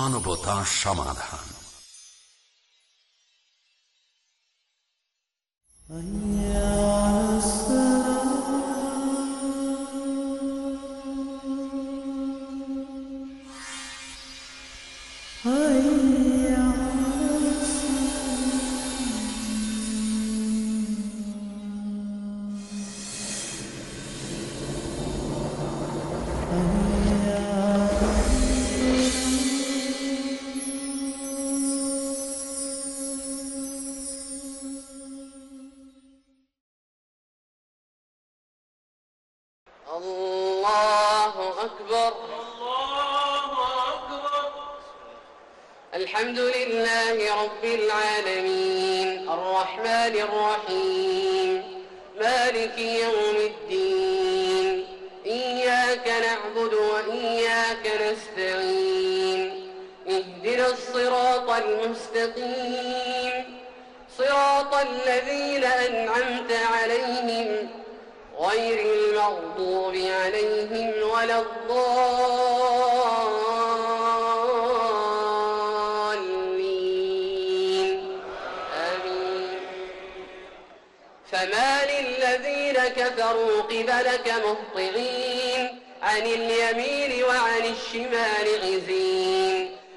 মানবতা সমাধান। المستقيم. صراط الذين أنعمت عليهم غير المغضوب عليهم ولا الضالين. آمين. فما للذين كفروا قبلك مهطعين عن اليمين وعن الشمال عزين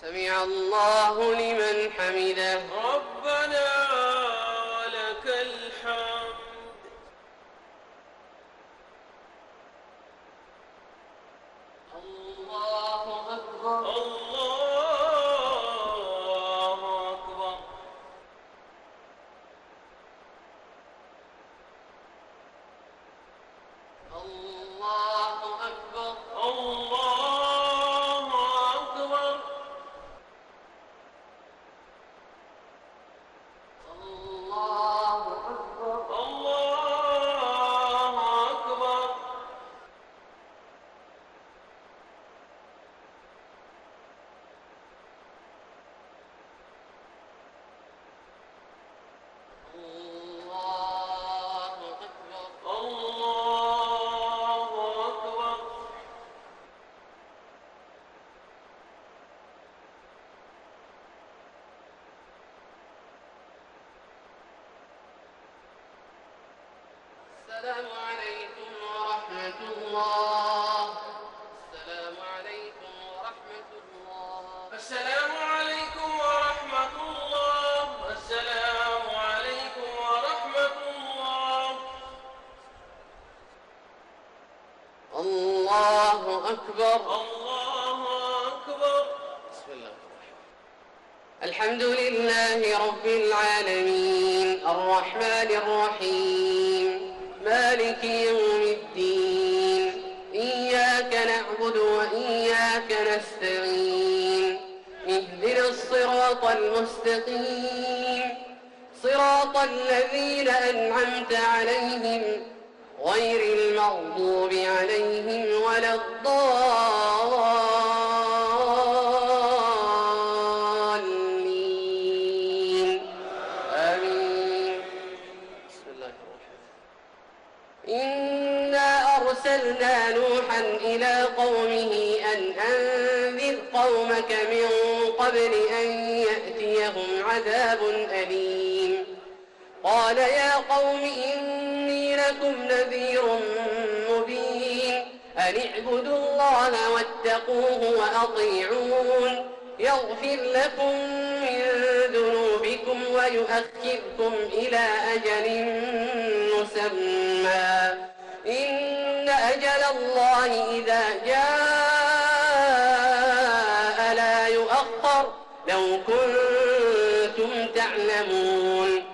سمع الله لمن حمده. ربنا عليهم غير المغضوب عليهم ولا الضالين. آمين. بسم الله إنا أرسلنا نوحا إلى قومه أن أنذر قومك من قبل أن يأتيهم عذاب قال يا قوم إني لكم نذير مبين. أن اعبدوا الله واتقوه وأطيعون. يغفر لكم من ذنوبكم ويؤخركم إلى أجل مسمى. إن أجل الله إذا جاء لا يؤخر. لو كنتم تعلمون.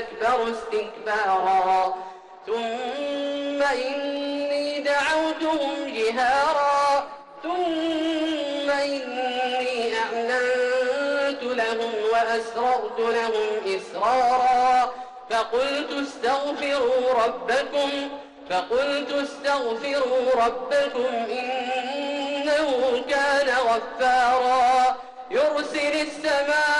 واستكبروا استكبارا. ثم إني دعوتهم جهارا. ثم إني أعلنت لهم وأسررت لهم إسرارا. فقلت استغفروا ربكم فقلت استغفروا ربكم إنه كان غفارا. يرسل السماء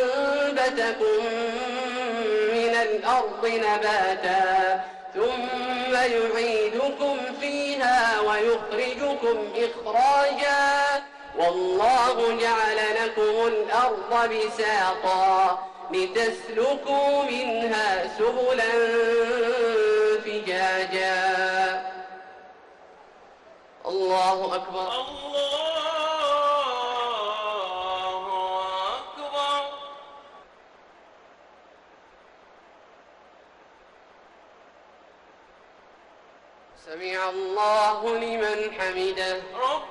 أنبتكم من الأرض نباتا ثم يعيدكم فيها ويخرجكم إخراجا. والله جعل لكم الأرض بساطا لتسلكوا منها سبلا فجاجا. الله أكبر. الله الله لمن حمده. ربنا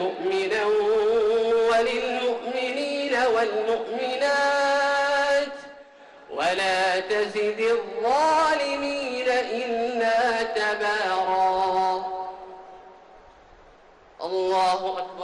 مؤمنا وللمؤمنين والمؤمنات ولا تزد الظالمين إلا تبارا. الله أكبر.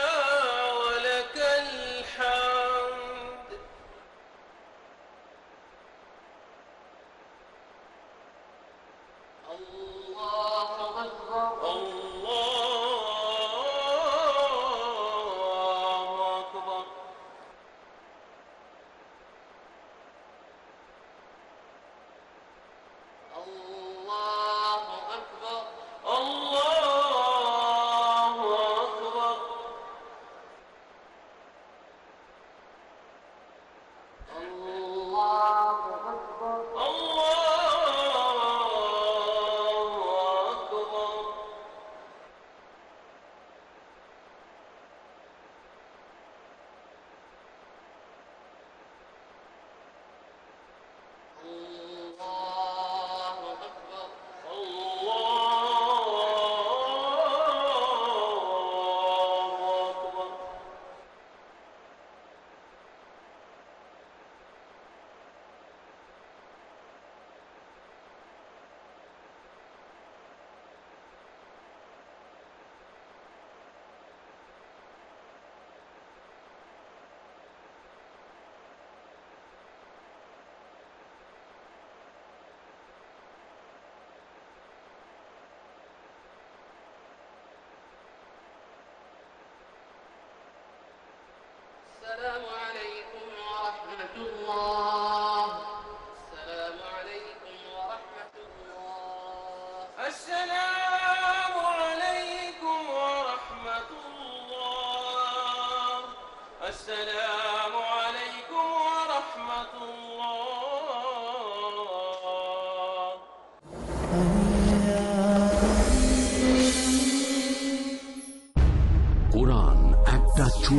السلام عليكم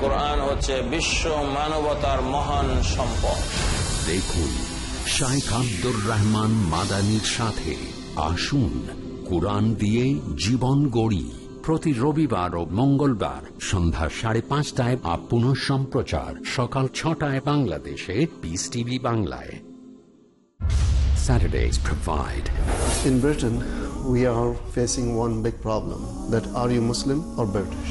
কোরআন হচ্ছে বিশ্ব মানবতার মহান সম্পদ। দেখুন শাইখ আব্দুর রহমান মাদানির সাথে আসুন কোরআন দিয়ে জীবন গড়ি। প্রতি রবিবার ও মঙ্গলবার সন্ধ্যা সাড়ে পাঁচটায় আপ পুনঃ সম্প্রচার সকাল ছটায় বাংলাদেশে পিস টিভি বাংলায়। Saturdays provide In Britain, we are facing one big problem that are you Muslim or British?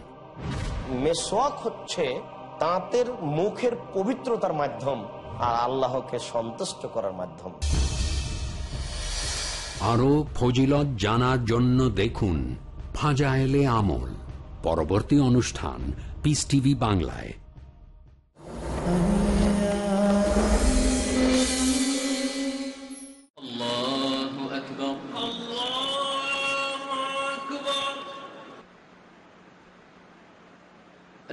মেসোয়াক হচ্ছে তাঁতের মুখের পবিত্রতার মাধ্যম আর আল্লাহকে সন্তুষ্ট করার মাধ্যম। আরও ফজিলত জানার জন্য দেখুন ফাজাইলে আমল, পরবর্তী অনুষ্ঠান পিস টিভি বাংলায়।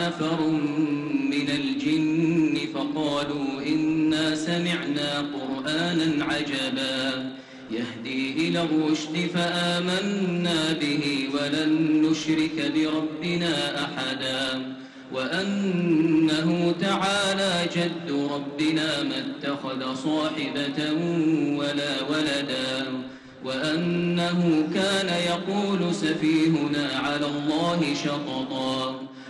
نفر من الجن فقالوا إنا سمعنا قرآنا عجبا يهدي إلى الرشد فآمنا به ولن نشرك بربنا أحدا وأنه تعالى جد ربنا ما اتخذ صاحبة ولا ولدا وأنه كان يقول سفيهنا على الله شططا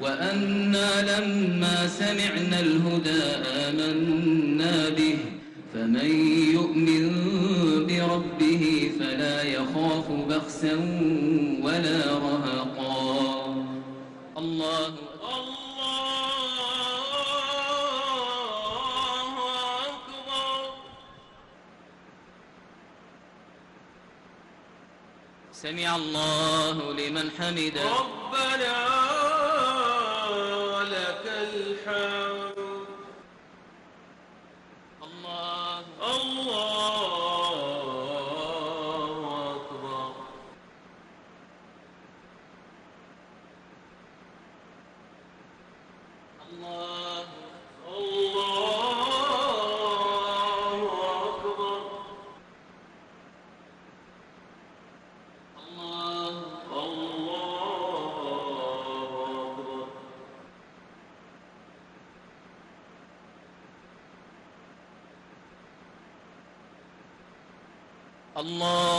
وأنا لما سمعنا الهدى آمنا به فمن يؤمن بربه فلا يخاف بخسا ولا رهقا. الله أكبر. سمع الله لمن حمده. ربنا لك الحمد الله الله أكبر الله الله أكبر الله الله أكبر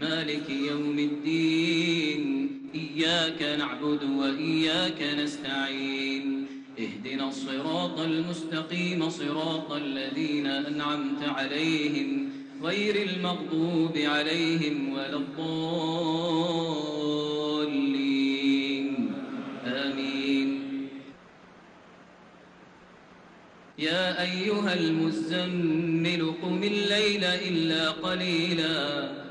مالك يوم الدين. إياك نعبد وإياك نستعين. اهدنا الصراط المستقيم صراط الذين أنعمت عليهم غير المغضوب عليهم ولا الضالين. آمين. يا أيها المزمل قم الليل إلا قليلا.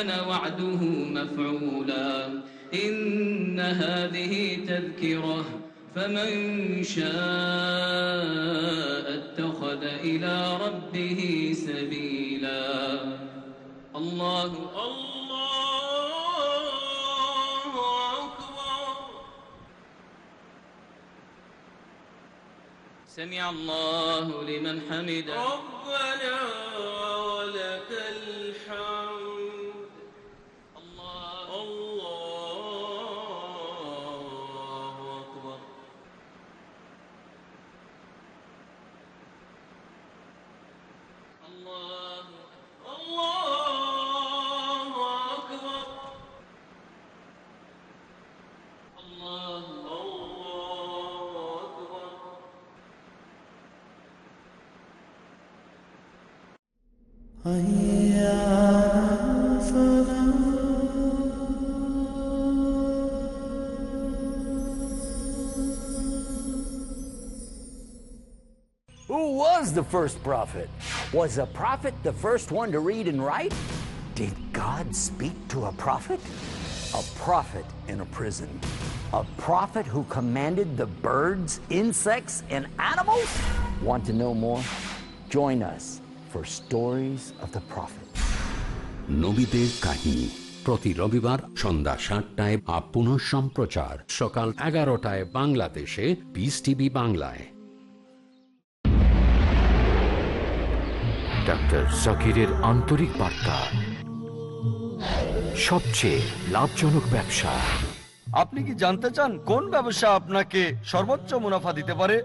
كان وعده مفعولا. إن هذه تذكرة فمن شاء اتخذ إلى ربه سبيلا. الله الله أكبر. سمع الله لمن حمده. ربنا Who was the first prophet? Was a prophet the first one to read and write? Did God speak to a prophet? A prophet in a prison. A prophet who commanded the birds, insects, and animals? Want to know more? Join us for Stories of the Prophet. নবীদের কাহিনী। প্রতি রবিবার সন্ধ্যা সাতটায় আপ পুনঃ সম্প্রচার সকাল এগারোটায় বাংলাদেশে পিস টিভি বাংলায়। ডাক্তার জাকিরের আন্তরিক বার্তা। সবচেয়ে লাভজনক ব্যবসা। আপনি কি জানতে চান কোন ব্যবসা আপনাকে সর্বোচ্চ মুনাফা দিতে পারে?